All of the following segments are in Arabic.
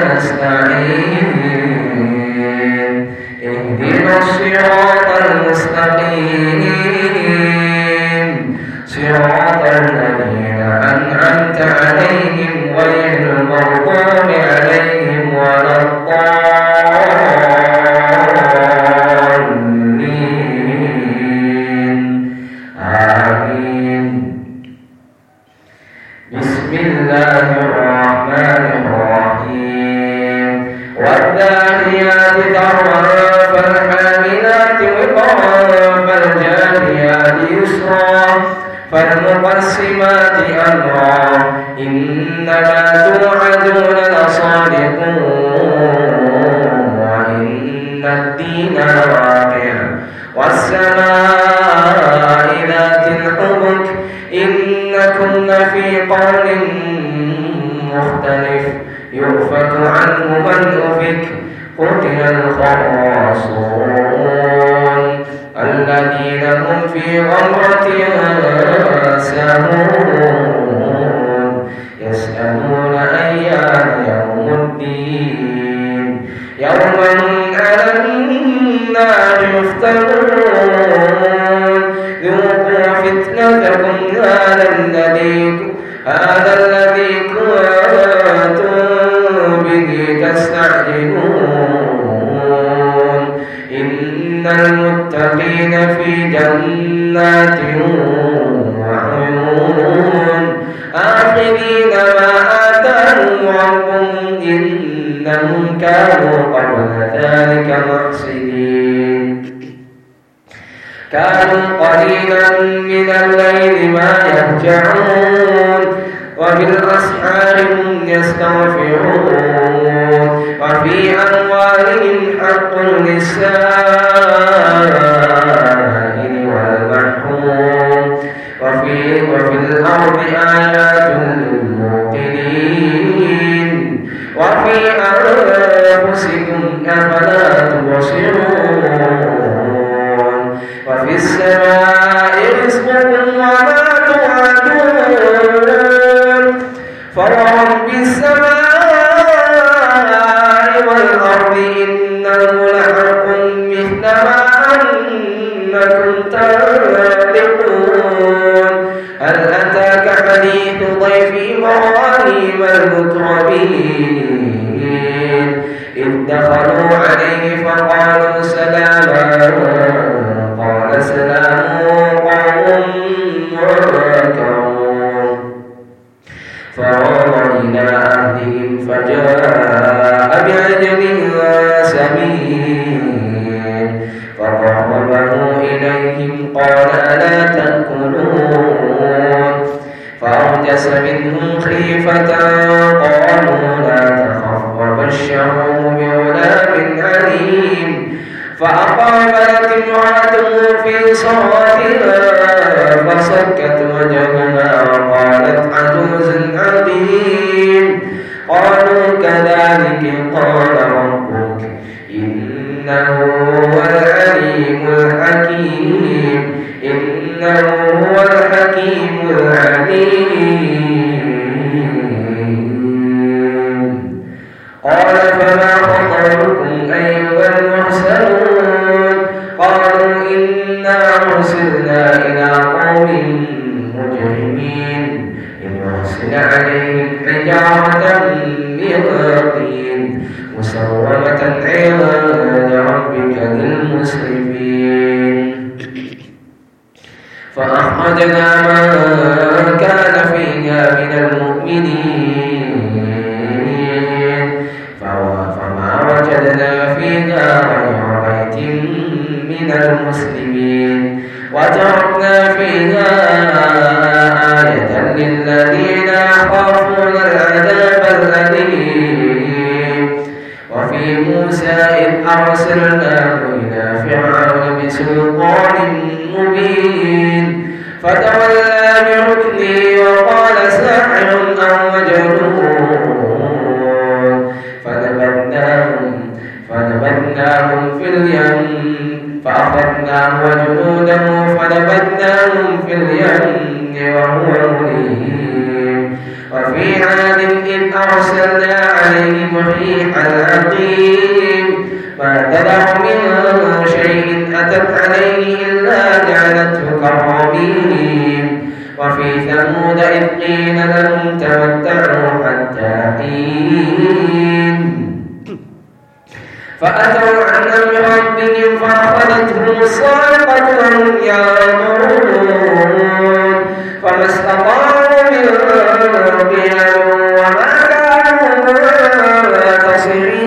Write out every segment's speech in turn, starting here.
That's 30. مختلف يؤفك عنه من أفك قتل الخراصون الذين هم في غمرة ساهون يسألون أيان يوم الدين. يوم على النار يفترون. ذوقوا فتنتكم هذا الذي هذا الذي كنتم به إن المتقين في جنات وعيون. ما آتاهم ربهم إنهم كانوا قبل ذلك كانوا قليلا من الليل ما يهجعون وبالأسحار هم يستغفرون. وفي أموالهم حق للسائل والمحروم. وفي, وفي الأرض آيات للموقنين. وفي أنفسكم أفلا تبصرون. وفي السماء رزقكم فرب السماء والأرض إنه لحق مثل ما أنكم تنطقون. هل أتاك حديث ضيف إبراهيم المكرمين فأقامت امرأته في صلاتها فسكت وجهها وقالت عجوز عظيم قالوا كذلك قال تمتعوا حتى حين فأتوا عن أمر ربهم فأخذتهم الصاعقة وهم ينظرون فما استطاعوا من قيام وما كانوا منتصرين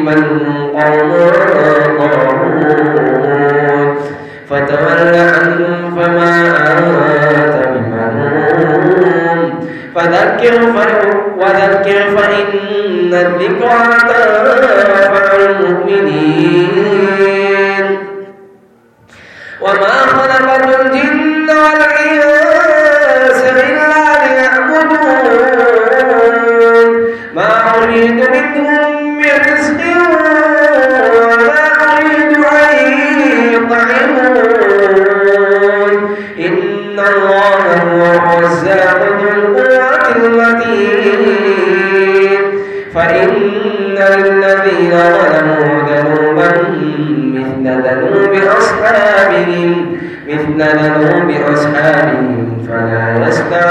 من قضى فتول عنهم فما أنت بمنون فذكر وذكر فإن الذكرى تنفع المؤمنين. وما خلقت الجن والإنس إلا ليعبدون. ما أريد منهم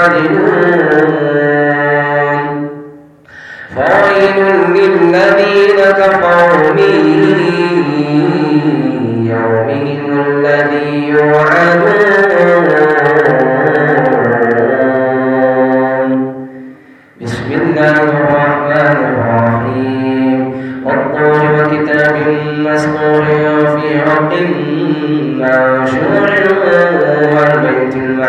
عَدْنٍ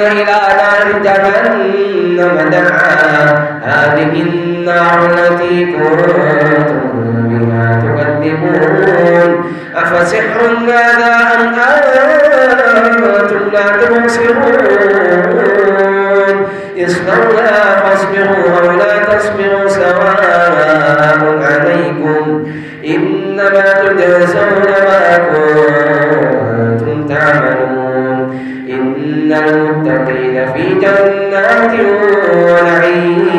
إلى نار جهنم دعا هذه النار التي كنتم بها تكذبون. أفسحر هذا أم أنتم لا تبصرون؟ اصبروا فاصبروا أو لا تصبروا سواء عليكم إنما تجزون ما كنتم إن المتقين في جنات ونعيم.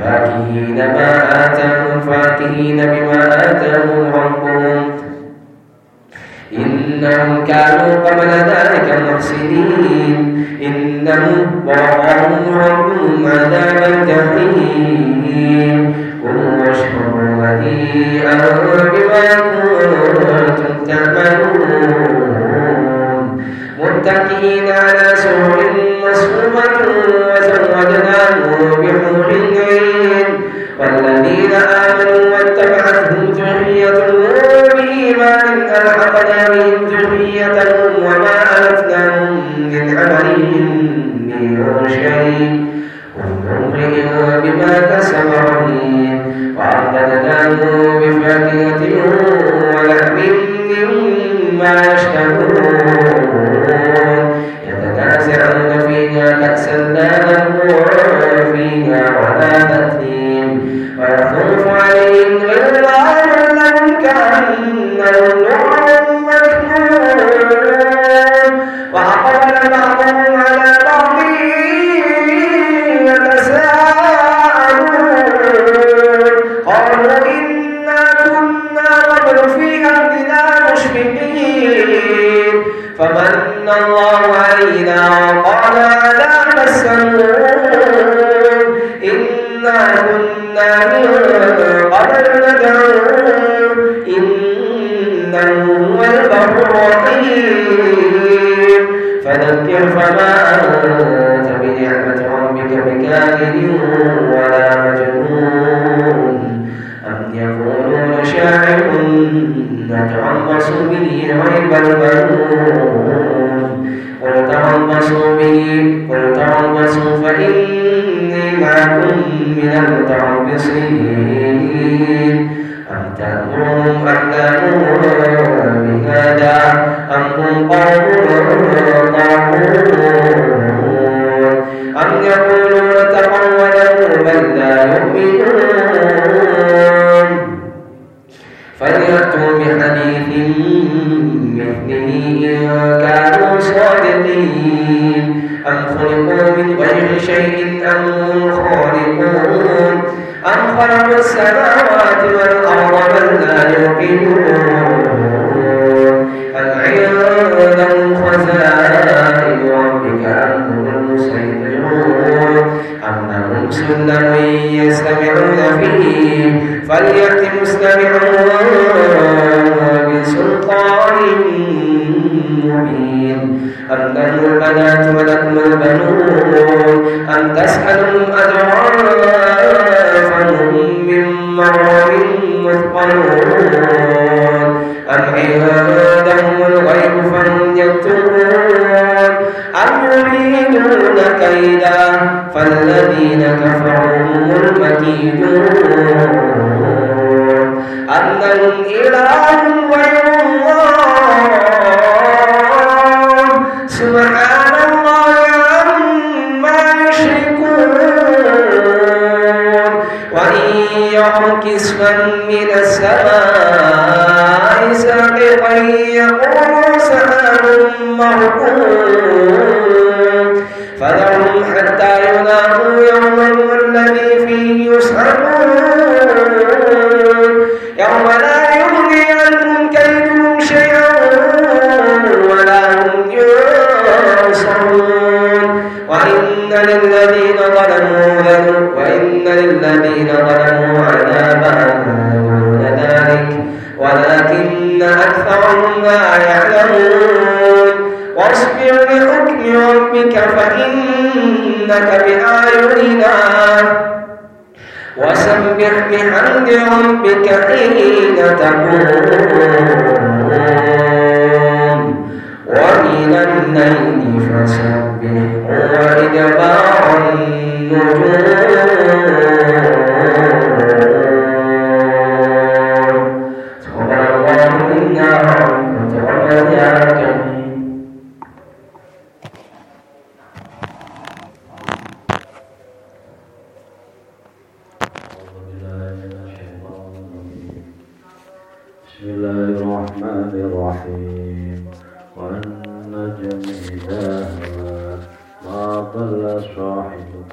فاكهين ما آتاهم فاكهين بما آتاهم ربهم. إنهم كانوا قبل ذلك محسنين. إنهم وقعهم ربهم عذاب الجحيم قل واشكروا هنيئا بما كنتم تعملون. آمنوا واتبعتهم ذريتهم بإيمان ألحقنا بهم ذريتهم وما ألفناهم من عملهم من شيء. كل بما كسب رهين بفاكهة ولحم مما يشتهون. فذكر فما أنت بنعمة ربك بكامل ولا مجنون أم يقولون شاعر نتربص به ريب المنون قل تربصوا به قل تربصوا فإني معكم من المتربصين أم تأمرهم أحلامهم بهذا أم هم قوم عندهم الغيب فهم يكتبون أم يريدون كيدا فالذين كفروا هم المكيدون أم لهم إله غير الله سبحان الله عما يشركون وإن يروا كسفا من السماء